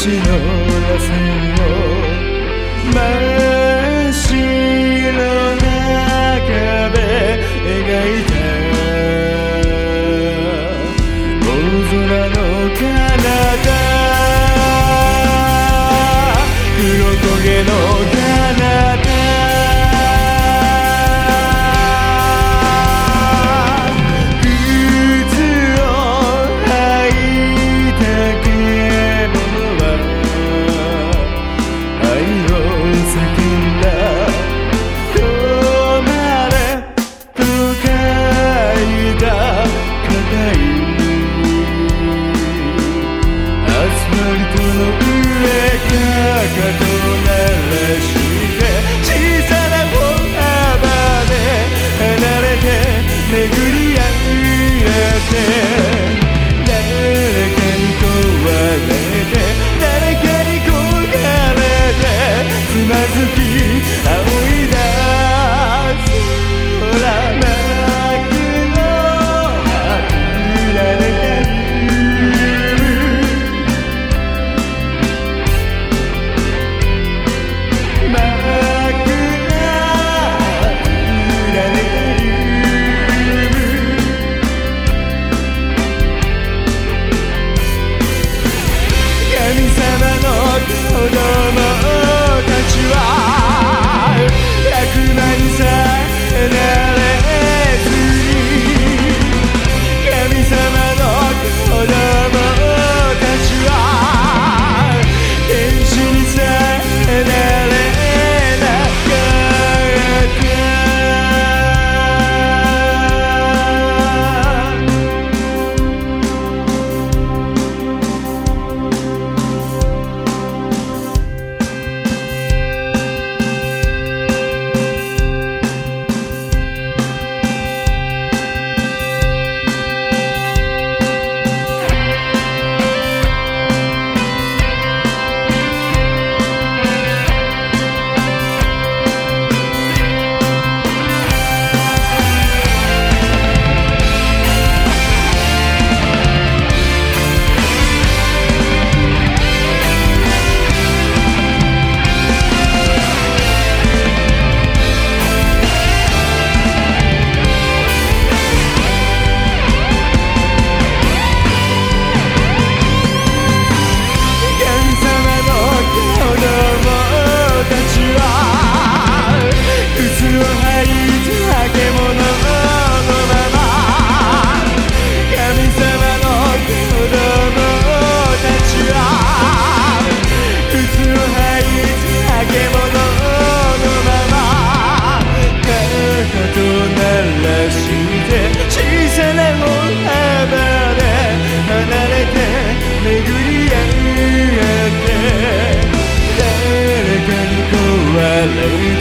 死のラフを真っ白な壁描いた大空の彼方黒焦げの Hallelujah.